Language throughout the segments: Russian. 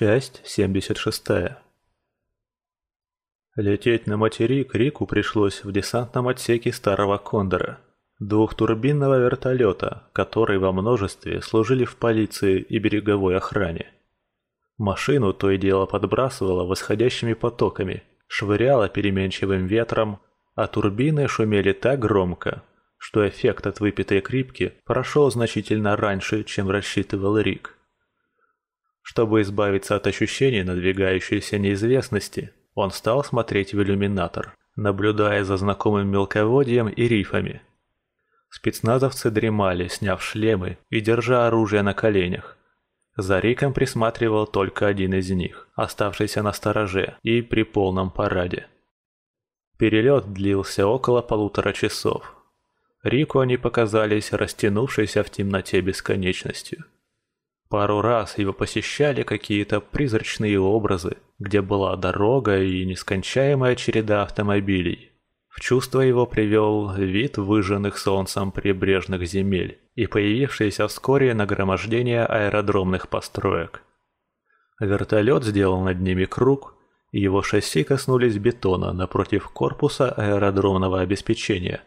Часть 76. Лететь на материк Рику пришлось в десантном отсеке старого Кондора, двухтурбинного вертолета, который во множестве служили в полиции и береговой охране. Машину то и дело подбрасывало восходящими потоками, швыряло переменчивым ветром, а турбины шумели так громко, что эффект от выпитой крипки прошел значительно раньше, чем рассчитывал Рик. Чтобы избавиться от ощущения надвигающейся неизвестности, он стал смотреть в иллюминатор, наблюдая за знакомым мелководьем и рифами. Спецназовцы дремали, сняв шлемы и держа оружие на коленях. За Риком присматривал только один из них, оставшийся на стороже и при полном параде. Перелет длился около полутора часов. Рику они показались растянувшейся в темноте бесконечностью. Пару раз его посещали какие-то призрачные образы, где была дорога и нескончаемая череда автомобилей. В чувство его привел вид выжженных солнцем прибрежных земель и появившееся вскоре нагромождение аэродромных построек. Вертолет сделал над ними круг, и его шасси коснулись бетона напротив корпуса аэродромного обеспечения.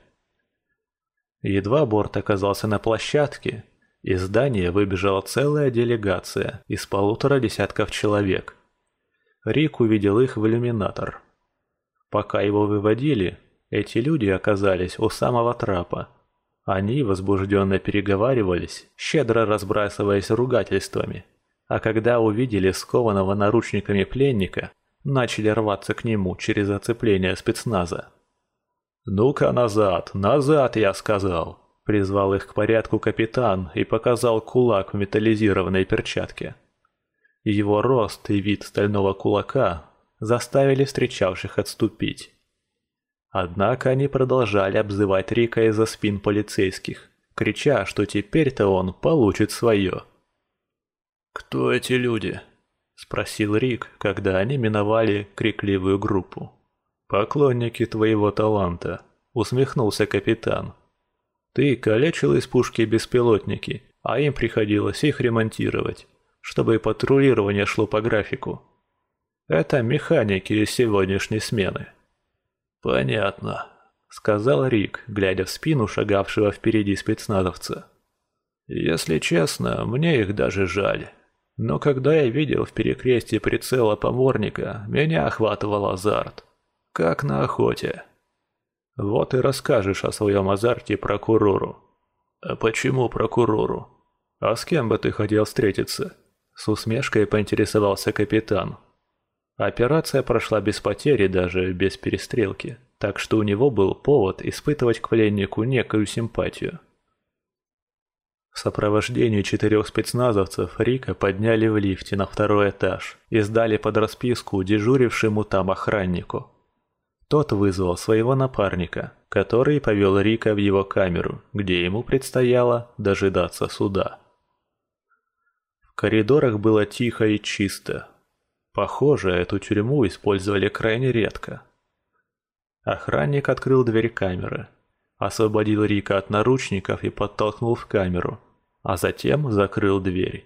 Едва борт оказался на площадке, из здания выбежала целая делегация из полутора десятков человек. Рик увидел их в иллюминатор. Пока его выводили, эти люди оказались у самого трапа. Они возбужденно переговаривались, щедро разбрасываясь ругательствами. А когда увидели скованного наручниками пленника, начали рваться к нему через оцепление спецназа. «Ну-ка назад, назад, я сказал!» Призвал их к порядку капитан и показал кулак в металлизированной перчатке. Его рост и вид стального кулака заставили встречавших отступить. Однако они продолжали обзывать Рика из-за спин полицейских, крича, что теперь-то он получит свое. «Кто эти люди?» – спросил Рик, когда они миновали крикливую группу. «Поклонники твоего таланта», – усмехнулся капитан. Ты калечил из пушки беспилотники, а им приходилось их ремонтировать, чтобы патрулирование шло по графику. Это механики из сегодняшней смены. Понятно, сказал Рик, глядя в спину шагавшего впереди спецназовца. Если честно, мне их даже жаль. Но когда я видел в перекрестии прицела поморника, меня охватывал азарт. Как на охоте. Вот и расскажешь о своем азарте прокурору. А почему прокурору? А с кем бы ты хотел встретиться? С усмешкой поинтересовался капитан. Операция прошла без потери, даже без перестрелки, так что у него был повод испытывать к пленнику некую симпатию. В сопровождении четырех спецназовцев Рика подняли в лифте на второй этаж и сдали под расписку дежурившему там охраннику. Тот вызвал своего напарника, который повел Рика в его камеру, где ему предстояло дожидаться суда. В коридорах было тихо и чисто. Похоже, эту тюрьму использовали крайне редко. Охранник открыл дверь камеры, освободил Рика от наручников и подтолкнул в камеру, а затем закрыл дверь.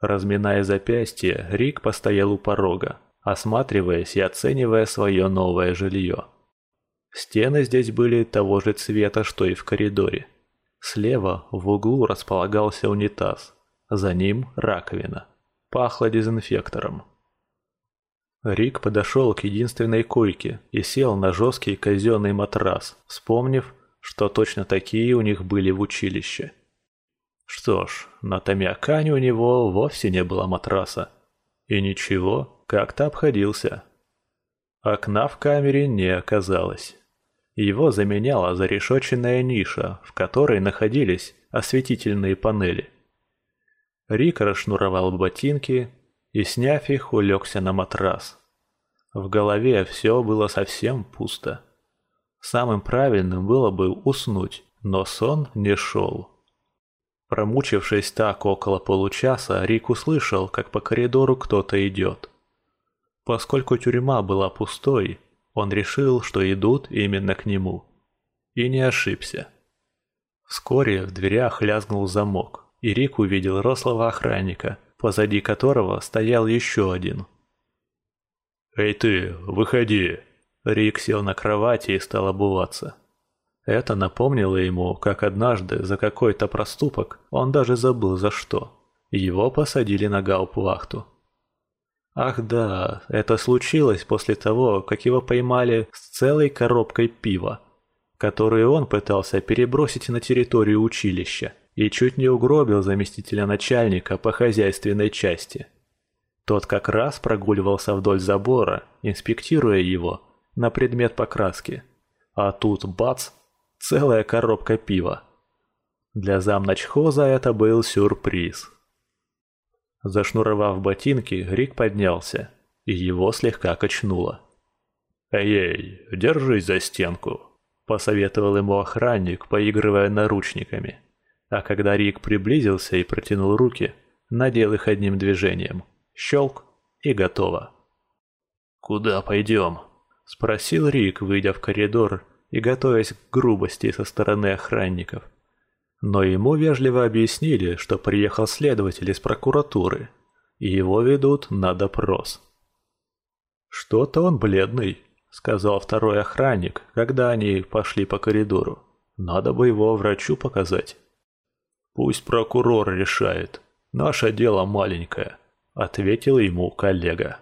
Разминая запястье, Рик постоял у порога, осматриваясь и оценивая свое новое жилье. Стены здесь были того же цвета, что и в коридоре. Слева в углу располагался унитаз, за ним раковина. Пахло дезинфектором. Рик подошел к единственной койке и сел на жесткий казенный матрас, вспомнив, что точно такие у них были в училище. Что ж, на Томиакане у него вовсе не было матраса. И ничего, как-то обходился. Окна в камере не оказалось. Его заменяла зарешоченная ниша, в которой находились осветительные панели. Рик расшнуровал ботинки и, сняв их, улегся на матрас. В голове все было совсем пусто. Самым правильным было бы уснуть, но сон не шел. Промучившись так около получаса, Рик услышал, как по коридору кто-то идет. Поскольку тюрьма была пустой, он решил, что идут именно к нему. И не ошибся. Вскоре в дверях лязгнул замок, и Рик увидел рослого охранника, позади которого стоял еще один. «Эй ты, выходи!» Рик сел на кровати и стал обуваться. Это напомнило ему, как однажды за какой-то проступок, он даже забыл за что, его посадили на гауптвахту. Ах да, это случилось после того, как его поймали с целой коробкой пива, которую он пытался перебросить на территорию училища и чуть не угробил заместителя начальника по хозяйственной части. Тот как раз прогуливался вдоль забора, инспектируя его на предмет покраски. А тут бац, целая коробка пива. Для замначхоза это был сюрприз. Зашнуровав ботинки, Рик поднялся, и его слегка качнуло. «Эй-эй, держись за стенку», – посоветовал ему охранник, поигрывая наручниками. А когда Рик приблизился и протянул руки, надел их одним движением. Щелк и готово. «Куда пойдем?» – спросил Рик, выйдя в коридор и готовясь к грубости со стороны охранников. Но ему вежливо объяснили, что приехал следователь из прокуратуры, и его ведут на допрос. «Что-то он бледный», — сказал второй охранник, когда они пошли по коридору. «Надо бы его врачу показать». «Пусть прокурор решает. Наше дело маленькое», — ответил ему коллега.